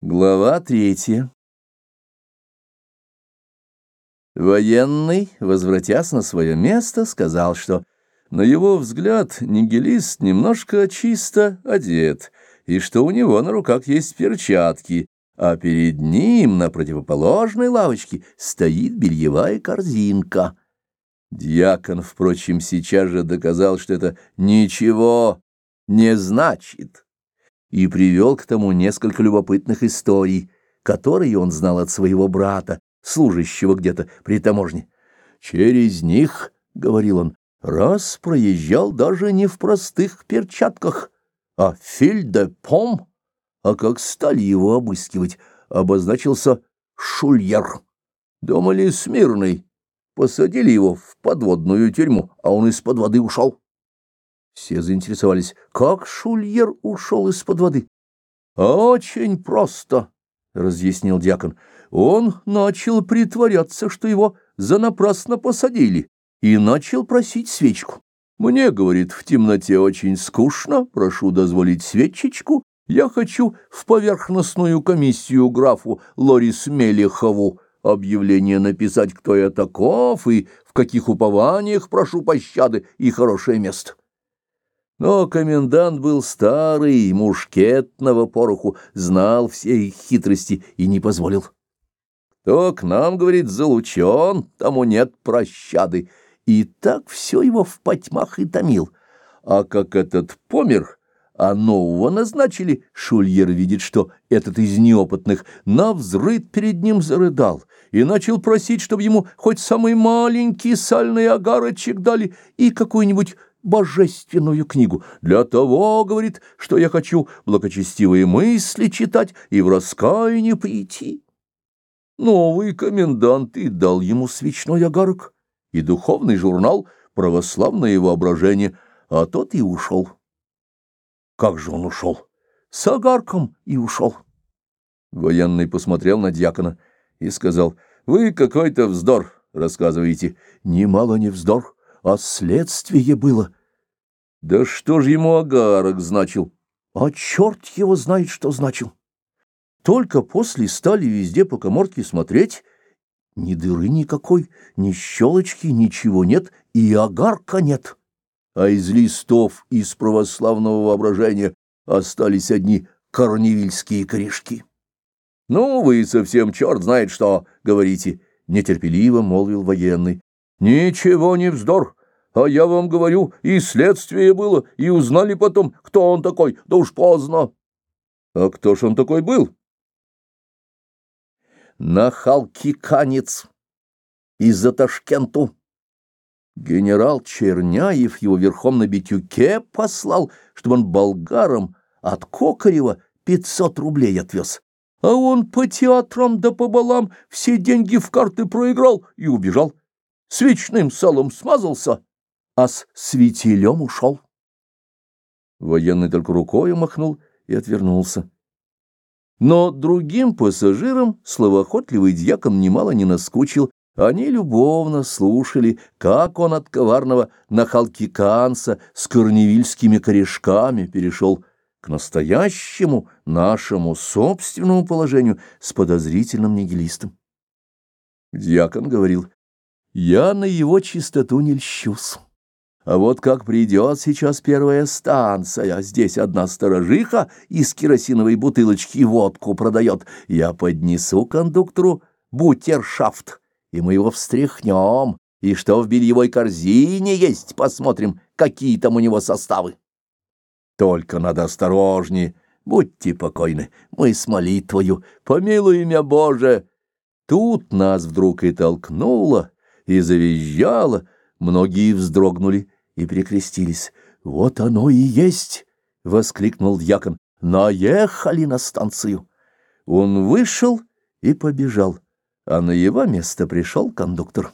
Глава третья Военный, возвратясь на свое место, сказал, что, на его взгляд, нигилист немножко чисто одет, и что у него на руках есть перчатки, а перед ним на противоположной лавочке стоит бельевая корзинка. Дьякон, впрочем, сейчас же доказал, что это ничего не значит и привел к тому несколько любопытных историй, которые он знал от своего брата, служащего где-то при таможне. «Через них, — говорил он, — раз проезжал даже не в простых перчатках, а филь-де-пом, а как стали его обыскивать, обозначился шульер. Думали, смирный. Посадили его в подводную тюрьму, а он из-под воды ушел. Все заинтересовались, как Шульер ушел из-под воды. «Очень просто», — разъяснил дьякон. «Он начал притворяться, что его занапрасно посадили, и начал просить свечку. Мне, — говорит, — в темноте очень скучно, прошу дозволить свечечку. Я хочу в поверхностную комиссию графу Лорис Мелехову объявление написать, кто я таков и в каких упованиях прошу пощады и хорошее место». Но комендант был старый, мушкетного пороху, знал все их хитрости и не позволил. Кто к нам, говорит, залучен, тому нет прощады. И так все его в потьмах и томил. А как этот помер, а нового назначили, Шульер видит, что этот из неопытных навзрыд перед ним зарыдал и начал просить, чтобы ему хоть самый маленький сальный агарочек дали и какой-нибудь божественную книгу. Для того, говорит, что я хочу благочестивые мысли читать и в раскаяние прийти. Новый комендант и дал ему свечной огарок и духовный журнал «Православное воображение», а тот и ушел. Как же он ушел? С огарком и ушел. Военный посмотрел на дьякона и сказал, «Вы какой-то вздор рассказываете». «Немало не вздор, а следствие было». Да что ж ему агарок значил? А черт его знает, что значил. Только после стали везде по коморке смотреть, ни дыры никакой, ни щелочки, ничего нет, и агарка нет. А из листов из православного воображения остались одни корневильские корешки. — Ну, вы совсем черт знает что, — говорите, — нетерпеливо молвил военный. — Ничего не вздор. А я вам говорю, и следствие было, и узнали потом, кто он такой, да уж поздно. А кто ж он такой был? Нахалкиканец из-за Ташкенту. Генерал Черняев его верхом на битюке послал, чтобы он болгарам от Кокарева пятьсот рублей отвез. А он по театрам да по балам все деньги в карты проиграл и убежал. Свечным салом смазался а с светилем ушел. Военный только рукой махнул и отвернулся. Но другим пассажирам словоохотливый дьякон немало не наскучил, они любовно слушали, как он от коварного нахалкиканца с корневильскими корешками перешел к настоящему нашему собственному положению с подозрительным нигилистом. Дьякон говорил, «Я на его чистоту не льщусь». А вот как придет сейчас первая станция, здесь одна сторожиха из керосиновой бутылочки водку продает, я поднесу кондуктору бутершафт, и мы его встряхнем, и что в бельевой корзине есть, посмотрим, какие там у него составы. Только надо осторожнее, будьте покойны, мы с молитвою, помилуй меня, Боже. Тут нас вдруг и толкнуло, и завизжало, многие вздрогнули, и перекрестились. «Вот оно и есть!» — воскликнул дьякон. «Наехали на станцию!» Он вышел и побежал, а на его место пришел кондуктор.